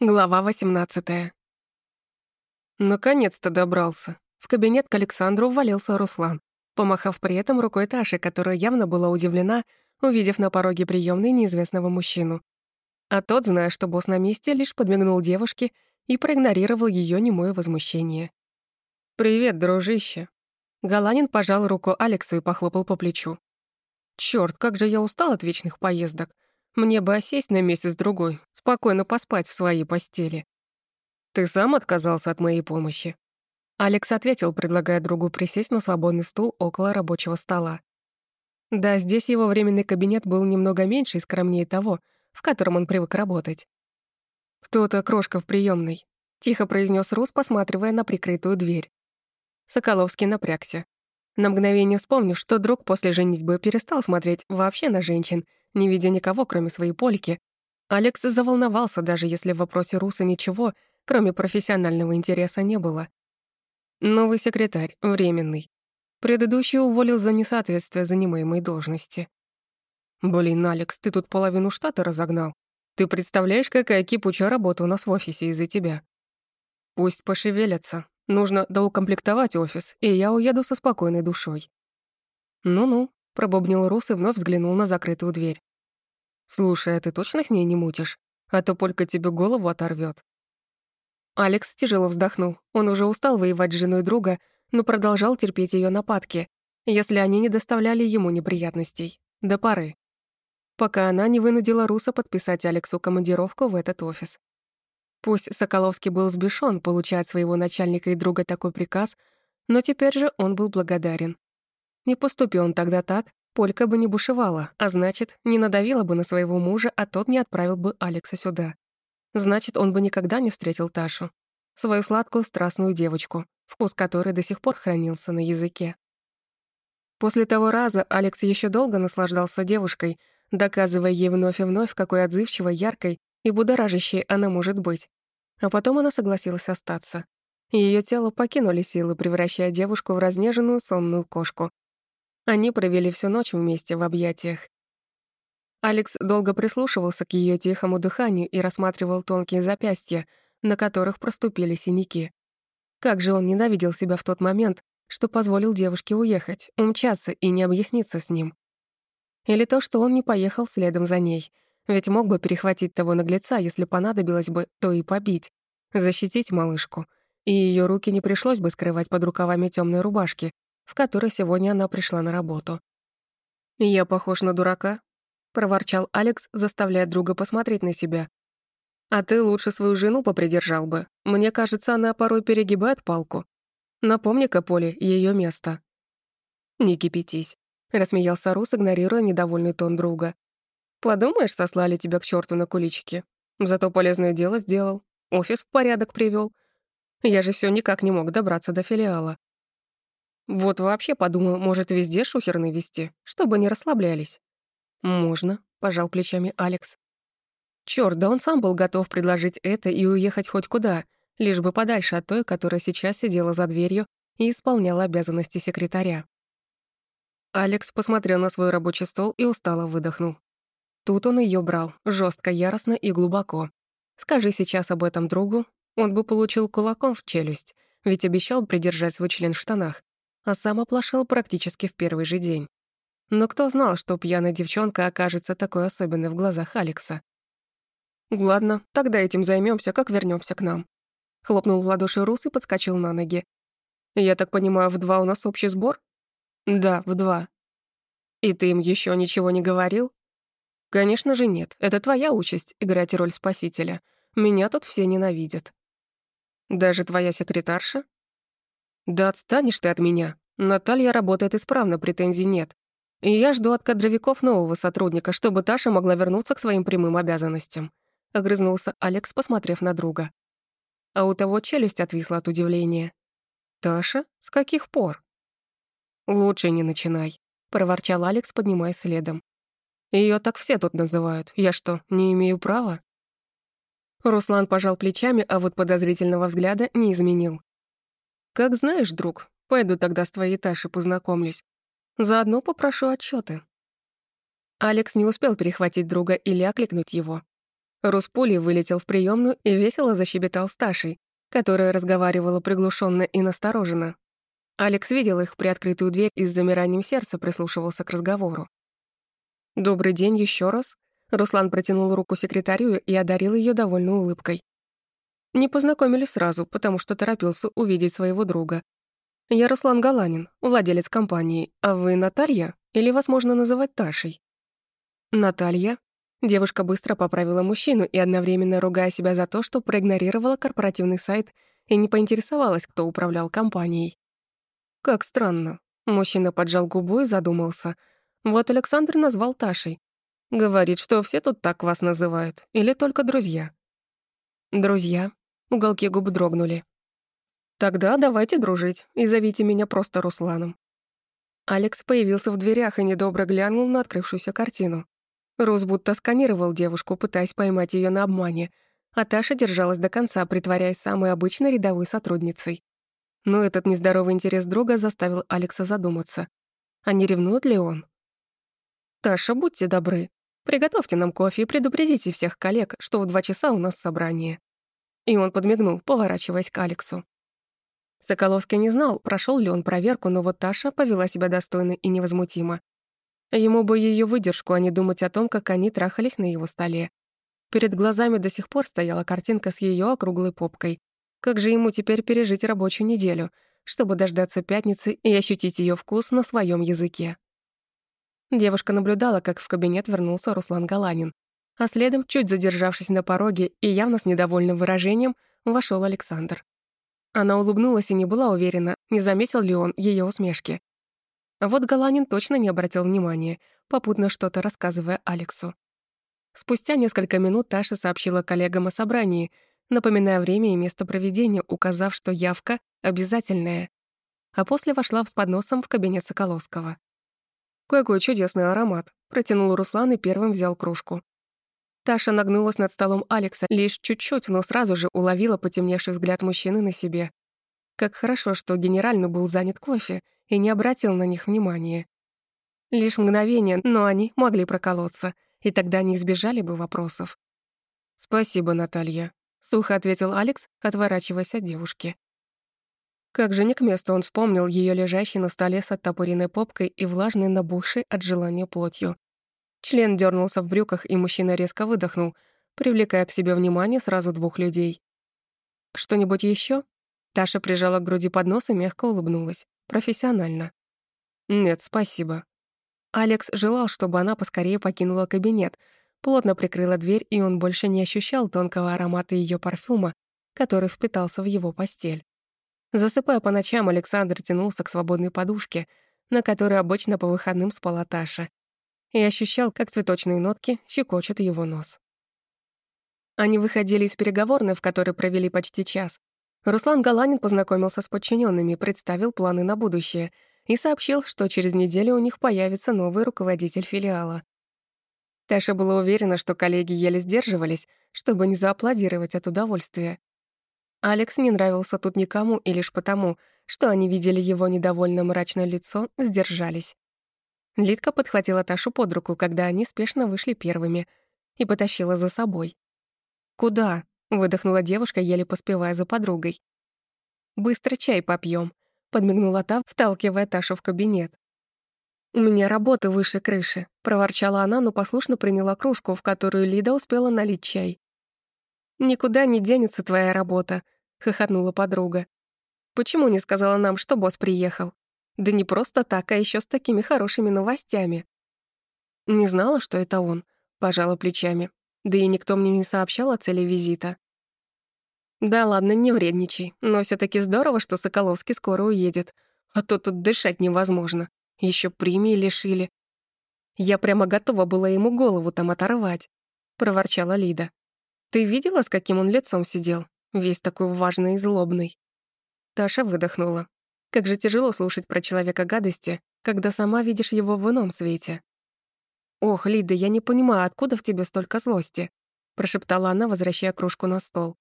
Глава 18. Наконец-то добрался. В кабинет к Александру ввалился Руслан, помахав при этом рукой Таши, которая явно была удивлена, увидев на пороге приемной неизвестного мужчину. А тот, зная, что босс на месте, лишь подмигнул девушке и проигнорировал ее немое возмущение. «Привет, дружище». Галанин пожал руку Алексу и похлопал по плечу. «Чёрт, как же я устал от вечных поездок. Мне бы осесть на месяц-другой, спокойно поспать в своей постели. Ты сам отказался от моей помощи?» Алекс ответил, предлагая другу присесть на свободный стул около рабочего стола. Да, здесь его временный кабинет был немного меньше и скромнее того, в котором он привык работать. «Кто-то крошка в приемной, тихо произнес Рус, посматривая на прикрытую дверь. Соколовский напрягся. На мгновение вспомнив, что друг после женитьбы перестал смотреть вообще на женщин не видя никого, кроме своей Польки. Алекс заволновался, даже если в вопросе Руса ничего, кроме профессионального интереса, не было. Новый секретарь, временный. Предыдущий уволил за несоответствие занимаемой должности. «Блин, Алекс, ты тут половину штата разогнал. Ты представляешь, какая кипучая работа у нас в офисе из-за тебя?» «Пусть пошевелятся. Нужно доукомплектовать офис, и я уеду со спокойной душой». «Ну-ну», — пробубнил Рус и вновь взглянул на закрытую дверь. «Слушай, а ты точно с ней не мутишь? А то Полька тебе голову оторвет. Алекс тяжело вздохнул. Он уже устал воевать с женой друга, но продолжал терпеть ее нападки, если они не доставляли ему неприятностей. До поры. Пока она не вынудила Руса подписать Алексу командировку в этот офис. Пусть Соколовский был сбешен получать своего начальника и друга такой приказ, но теперь же он был благодарен. Не поступил он тогда так, Полька бы не бушевала, а значит, не надавила бы на своего мужа, а тот не отправил бы Алекса сюда. Значит, он бы никогда не встретил Ташу. Свою сладкую, страстную девочку, вкус которой до сих пор хранился на языке. После того раза Алекс еще долго наслаждался девушкой, доказывая ей вновь и вновь, какой отзывчивой, яркой и будоражащей она может быть. А потом она согласилась остаться. Ее тело покинули силы, превращая девушку в разнеженную сонную кошку, они провели всю ночь вместе в объятиях. Алекс долго прислушивался к ее тихому дыханию и рассматривал тонкие запястья, на которых проступили синяки. Как же он ненавидел себя в тот момент, что позволил девушке уехать, умчаться и не объясниться с ним. Или то, что он не поехал следом за ней, ведь мог бы перехватить того наглеца, если понадобилось бы, то и побить, защитить малышку, и ее руки не пришлось бы скрывать под рукавами темной рубашки, в которой сегодня она пришла на работу. «Я похож на дурака?» — проворчал Алекс, заставляя друга посмотреть на себя. «А ты лучше свою жену попридержал бы. Мне кажется, она порой перегибает палку. Напомни-ка, Поле, ее место». «Не кипятись», — рассмеялся Рус, игнорируя недовольный тон друга. «Подумаешь, сослали тебя к черту на куличики. Зато полезное дело сделал. Офис в порядок привел. Я же все никак не мог добраться до филиала. Вот вообще подумал, может, везде шухерный вести, чтобы не расслаблялись. Можно, пожал плечами Алекс. Чёрт, да он сам был готов предложить это и уехать хоть куда, лишь бы подальше от той, которая сейчас сидела за дверью и исполняла обязанности секретаря. Алекс посмотрел на свой рабочий стол и устало выдохнул. Тут он ее брал, жестко, яростно и глубоко. Скажи сейчас об этом другу, он бы получил кулаком в челюсть, ведь обещал придержать свой член в штанах, а сам оплошал практически в первый же день. Но кто знал, что пьяная девчонка окажется такой особенной в глазах Алекса? «Ладно, тогда этим займемся, как вернемся к нам». Хлопнул в ладоши Рус и подскочил на ноги. «Я так понимаю, в два у нас общий сбор?» «Да, в два». «И ты им еще ничего не говорил?» «Конечно же нет. Это твоя участь — играть роль спасителя. Меня тут все ненавидят». «Даже твоя секретарша?» «Да отстанешь ты от меня. Наталья работает исправно, претензий нет. И я жду от кадровиков нового сотрудника, чтобы Таша могла вернуться к своим прямым обязанностям», — огрызнулся Алекс, посмотрев на друга. А у того челюсть отвисла от удивления. «Таша? С каких пор?» «Лучше не начинай», — проворчал Алекс, поднимаясь следом. Ее так все тут называют. Я что, не имею права?» Руслан пожал плечами, а вот подозрительного взгляда не изменил. «Как знаешь, друг, пойду тогда с твоей Ташей познакомлюсь. Заодно попрошу отчеты. Алекс не успел перехватить друга или окликнуть его. Рус пулей вылетел в приемную и весело защебетал с Ташей, которая разговаривала приглушенно и настороженно. Алекс видел их приоткрытую дверь и с замиранием сердца прислушивался к разговору. «Добрый день еще раз». Руслан протянул руку секретарю и одарил ее довольной улыбкой. Не познакомились сразу, потому что торопился увидеть своего друга. «Я Руслан Галанин, владелец компании, а вы Наталья? Или вас можно называть Ташей?» «Наталья?» Девушка быстро поправила мужчину и одновременно ругая себя за то, что проигнорировала корпоративный сайт и не поинтересовалась, кто управлял компанией. «Как странно». Мужчина поджал губу и задумался. Вот Александр назвал Ташей. Говорит, что все тут так вас называют. Или только друзья. Друзья. Уголки губ дрогнули. Тогда давайте дружить и зовите меня просто Русланом. Алекс появился в дверях и недобро глянул на открывшуюся картину. Рус будто сканировал девушку, пытаясь поймать ее на обмане, а Таша держалась до конца, притворяясь самой обычной рядовой сотрудницей. Но этот нездоровый интерес друга заставил Алекса задуматься. А не ревнует ли он? «Таша, будьте добры. Приготовьте нам кофе и предупредите всех коллег, что в два часа у нас собрание». И он подмигнул, поворачиваясь к Алексу. Соколовский не знал, прошел ли он проверку, но вот Таша повела себя достойно и невозмутимо. Ему бы ее выдержку, а не думать о том, как они трахались на его столе. Перед глазами до сих пор стояла картинка с ее округлой попкой. Как же ему теперь пережить рабочую неделю, чтобы дождаться пятницы и ощутить ее вкус на своем языке? Девушка наблюдала, как в кабинет вернулся Руслан Галанин. А следом, чуть задержавшись на пороге и явно с недовольным выражением, вошел Александр. Она улыбнулась и не была уверена, не заметил ли он ее усмешки. Вот Галанин точно не обратил внимания, попутно что-то рассказывая Алексу. Спустя несколько минут Таша сообщила коллегам о собрании, напоминая время и место проведения, указав, что явка обязательная. А после вошла с подносом в кабинет Соколовского. «Какой чудесный аромат!» — протянул Руслан и первым взял кружку. Таша нагнулась над столом Алекса лишь чуть-чуть, но сразу же уловила потемневший взгляд мужчины на себе. Как хорошо, что генерально был занят кофе и не обратил на них внимания. Лишь мгновение, но они могли проколоться, и тогда не избежали бы вопросов. «Спасибо, Наталья», — сухо ответил Алекс, отворачиваясь от девушки. Как же не к месту он вспомнил ее лежащей на столе с оттопыренной попкой и влажной набухшей от желания плотью. Член дернулся в брюках, и мужчина резко выдохнул, привлекая к себе внимание сразу двух людей. «Что-нибудь еще? Таша прижала к груди поднос и мягко улыбнулась. Профессионально. «Нет, спасибо». Алекс желал, чтобы она поскорее покинула кабинет, плотно прикрыла дверь, и он больше не ощущал тонкого аромата ее парфюма, который впитался в его постель. Засыпая по ночам, Александр тянулся к свободной подушке, на которой обычно по выходным спала Таша, и ощущал, как цветочные нотки щекочут его нос. Они выходили из переговорной, в которой провели почти час. Руслан Галанин познакомился с подчиненными, представил планы на будущее и сообщил, что через неделю у них появится новый руководитель филиала. Таша была уверена, что коллеги еле сдерживались, чтобы не зааплодировать от удовольствия. Алекс не нравился тут никому и лишь потому, что они видели его недовольно мрачное лицо, сдержались. Лидка подхватила Ташу под руку, когда они спешно вышли первыми, и потащила за собой. «Куда?» — выдохнула девушка, еле поспевая за подругой. «Быстро чай попьем, подмигнула та, вталкивая Ташу в кабинет. «У меня работа выше крыши», — проворчала она, но послушно приняла кружку, в которую Лида успела налить чай. «Никуда не денется твоя работа», — хохотнула подруга. «Почему не сказала нам, что босс приехал? Да не просто так, а еще с такими хорошими новостями». «Не знала, что это он», — пожала плечами. Да и никто мне не сообщал о цели визита. «Да ладно, не вредничай, но все таки здорово, что Соколовский скоро уедет, а то тут дышать невозможно. Еще премии лишили. Я прямо готова была ему голову там оторвать», — проворчала Лида. Ты видела, с каким он лицом сидел? Весь такой важный и злобный. Таша выдохнула. Как же тяжело слушать про человека гадости, когда сама видишь его в ином свете. «Ох, Лида, я не понимаю, откуда в тебе столько злости?» прошептала она, возвращая кружку на стол.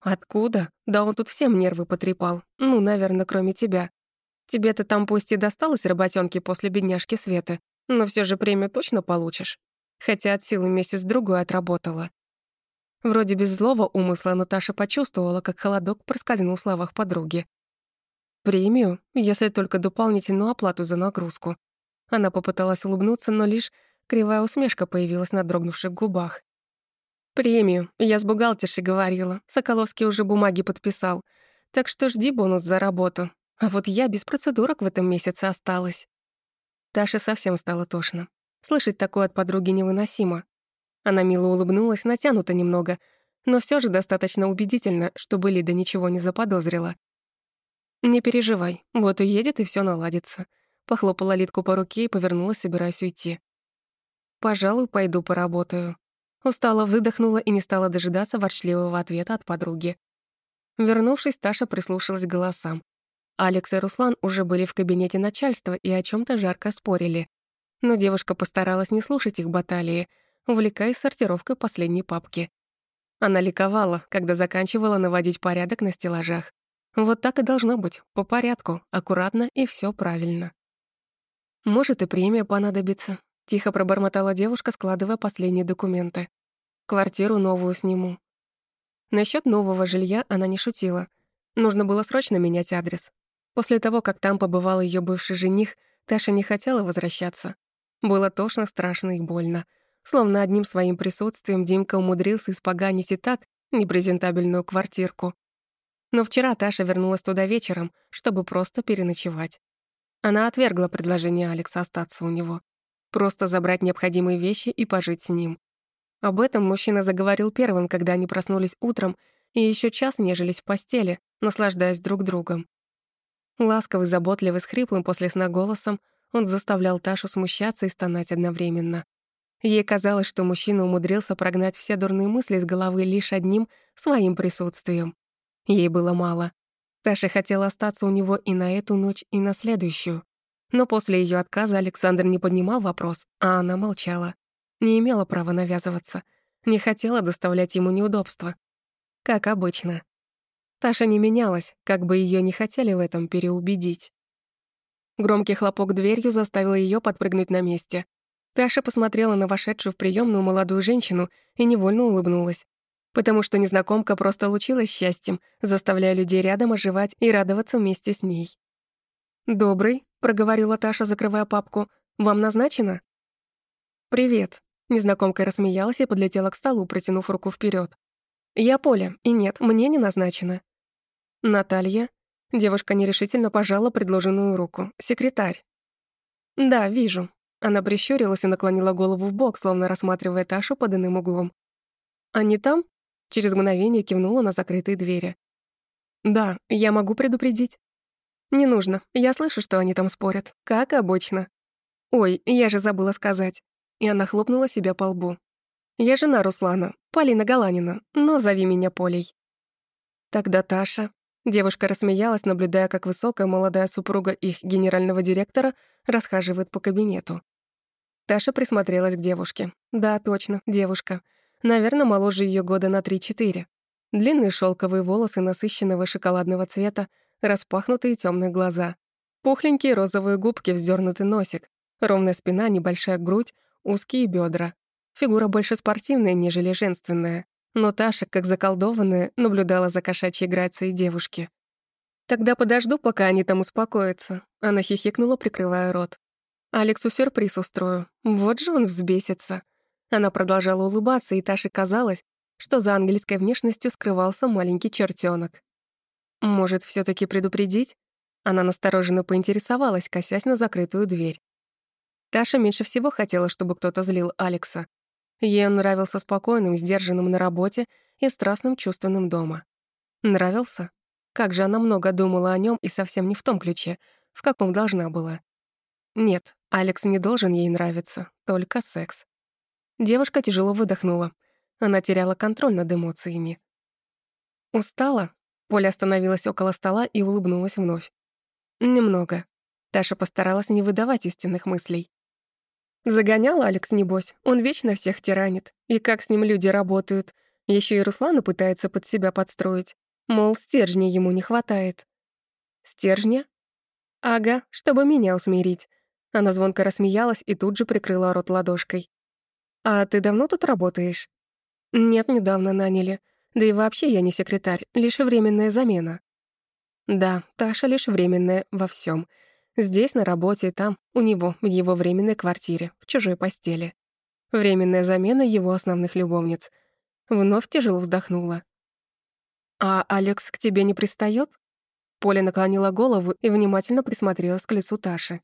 «Откуда? Да он тут всем нервы потрепал. Ну, наверное, кроме тебя. Тебе-то там пусть и досталось работенки после бедняжки Светы, но все же премию точно получишь. Хотя от силы месяц-другой отработала. Вроде без злого умысла, но Таша почувствовала, как холодок проскользнул в словах подруги. «Премию, если только дополнительную оплату за нагрузку». Она попыталась улыбнуться, но лишь кривая усмешка появилась на дрогнувших губах. «Премию, я с бухгалтершей говорила, Соколовский уже бумаги подписал, так что жди бонус за работу. А вот я без процедурок в этом месяце осталась». Таше совсем стало тошно. Слышать такое от подруги невыносимо. Она мило улыбнулась, натянуто немного, но все же достаточно убедительно, чтобы Лида ничего не заподозрила. «Не переживай, вот уедет, и все наладится», — похлопала Лидку по руке и повернулась, собираясь уйти. «Пожалуй, пойду поработаю». Устала, выдохнула и не стала дожидаться ворчливого ответа от подруги. Вернувшись, Таша прислушалась к голосам. Алекс и Руслан уже были в кабинете начальства и о чем то жарко спорили. Но девушка постаралась не слушать их баталии — увлекаясь сортировкой последней папки. Она ликовала, когда заканчивала наводить порядок на стеллажах. Вот так и должно быть, по порядку, аккуратно и все правильно. «Может, и премия понадобится», — тихо пробормотала девушка, складывая последние документы. «Квартиру новую сниму». Насчет нового жилья она не шутила. Нужно было срочно менять адрес. После того, как там побывал ее бывший жених, Таша не хотела возвращаться. Было тошно, страшно и больно — Словно одним своим присутствием Димка умудрился испоганить и так непрезентабельную квартирку. Но вчера Таша вернулась туда вечером, чтобы просто переночевать. Она отвергла предложение Алекса остаться у него. Просто забрать необходимые вещи и пожить с ним. Об этом мужчина заговорил первым, когда они проснулись утром и еще час нежились в постели, наслаждаясь друг другом. Ласковый, заботливый, с хриплым после сна голосом, он заставлял Ташу смущаться и стонать одновременно. Ей казалось, что мужчина умудрился прогнать все дурные мысли с головы лишь одним своим присутствием. Ей было мало. Таша хотела остаться у него и на эту ночь, и на следующую. Но после ее отказа Александр не поднимал вопрос, а она молчала. Не имела права навязываться. Не хотела доставлять ему неудобства. Как обычно. Таша не менялась, как бы ее не хотели в этом переубедить. Громкий хлопок дверью заставил ее подпрыгнуть на месте. Таша посмотрела на вошедшую в приемную молодую женщину и невольно улыбнулась. Потому что незнакомка просто лучилась счастьем, заставляя людей рядом оживать и радоваться вместе с ней. «Добрый», — проговорила Таша, закрывая папку. «Вам назначено?» «Привет», — незнакомка рассмеялась и подлетела к столу, протянув руку вперед. «Я Поля, и нет, мне не назначено». «Наталья?» Девушка нерешительно пожала предложенную руку. «Секретарь». «Да, вижу», она прищурилась и наклонила голову в бок, словно рассматривая Ташу под иным углом. «Они там?» Через мгновение кивнула на закрытые двери. «Да, я могу предупредить». «Не нужно, я слышу, что они там спорят, как обычно». «Ой, я же забыла сказать». И она хлопнула себя по лбу. «Я жена Руслана, Полина Галанина, но зови меня Полей». Тогда Таша, Девушка рассмеялась, наблюдая, как высокая молодая супруга их генерального директора расхаживает по кабинету. Таша присмотрелась к девушке. Да, точно, девушка. Наверное, моложе ее года на 3-4. Длинные шелковые волосы насыщенного шоколадного цвета, распахнутые темные глаза. Пухленькие розовые губки, вздернутый носик. Ровная спина, небольшая грудь, узкие бедра. Фигура больше спортивная, нежели женственная но Таша, как заколдованная, наблюдала за кошачьей грацией девушки. «Тогда подожду, пока они там успокоятся», — она хихикнула, прикрывая рот. «Алексу сюрприз устрою. Вот же он взбесится». Она продолжала улыбаться, и Таше казалось, что за ангельской внешностью скрывался маленький чертенок. «Может, все таки предупредить?» Она настороженно поинтересовалась, косясь на закрытую дверь. Таша меньше всего хотела, чтобы кто-то злил Алекса. Ей он нравился спокойным, сдержанным на работе и страстным чувственным дома. Нравился? Как же она много думала о нем и совсем не в том ключе, в каком должна была. Нет, Алекс не должен ей нравиться, только секс. Девушка тяжело выдохнула. Она теряла контроль над эмоциями. «Устала?» Поля остановилась около стола и улыбнулась вновь. «Немного». Таша постаралась не выдавать истинных мыслей. Загонял Алекс, небось, он вечно всех тиранит. И как с ним люди работают. Еще и Руслана пытается под себя подстроить. Мол, стержня ему не хватает. Стержня? Ага, чтобы меня усмирить. Она звонко рассмеялась и тут же прикрыла рот ладошкой. «А ты давно тут работаешь?» Нет, недавно наняли. Да и вообще я не секретарь, лишь временная замена. Да, Таша лишь временная во всем. Здесь, на работе, там, у него, в его временной квартире, в чужой постели. Временная замена его основных любовниц. Вновь тяжело вздохнула. «А Алекс к тебе не пристает? Поля наклонила голову и внимательно присмотрелась к лицу Таши.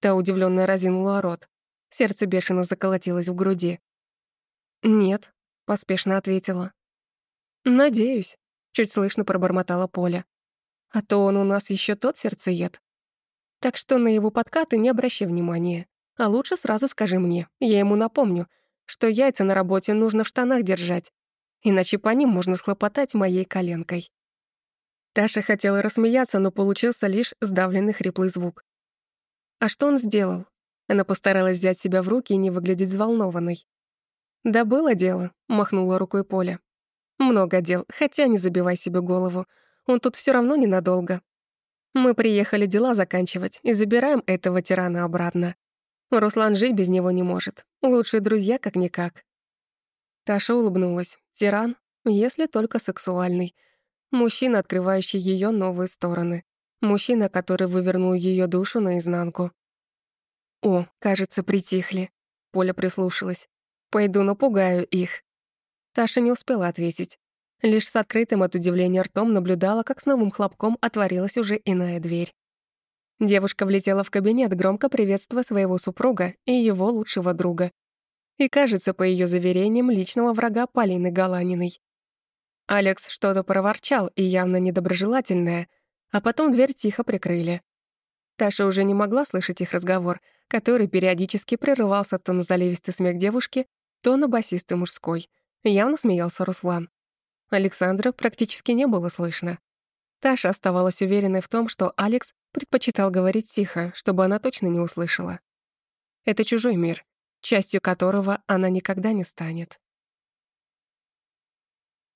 Та удивленно разинула рот. Сердце бешено заколотилось в груди. «Нет», — поспешно ответила. «Надеюсь», — чуть слышно пробормотала Поля. «А то он у нас еще тот сердцеед. Так что на его подкаты не обращай внимания. А лучше сразу скажи мне, я ему напомню, что яйца на работе нужно в штанах держать, иначе по ним можно схлопотать моей коленкой». Таша хотела рассмеяться, но получился лишь сдавленный хриплый звук. «А что он сделал?» Она постаралась взять себя в руки и не выглядеть взволнованной. «Да было дело», — махнула рукой Поля. «Много дел, хотя не забивай себе голову. Он тут все равно ненадолго. Мы приехали дела заканчивать и забираем этого тирана обратно. Руслан жить без него не может. Лучшие друзья как-никак». Таша улыбнулась. «Тиран, если только сексуальный. Мужчина, открывающий ее новые стороны. Мужчина, который вывернул ее душу наизнанку. «О, кажется, притихли». Поля прислушалась. «Пойду напугаю их». Таша не успела ответить. Лишь с открытым от удивления ртом наблюдала, как с новым хлопком отворилась уже иная дверь. Девушка влетела в кабинет, громко приветствуя своего супруга и его лучшего друга. И, кажется, по ее заверениям, личного врага Полины Галаниной. Алекс что-то проворчал и явно недоброжелательное, а потом дверь тихо прикрыли. Таша уже не могла слышать их разговор, который периодически прерывался то на заливистый смех девушки, то на басистый мужской. Явно смеялся Руслан. Александра практически не было слышно. Таша оставалась уверенной в том, что Алекс предпочитал говорить тихо, чтобы она точно не услышала. Это чужой мир, частью которого она никогда не станет.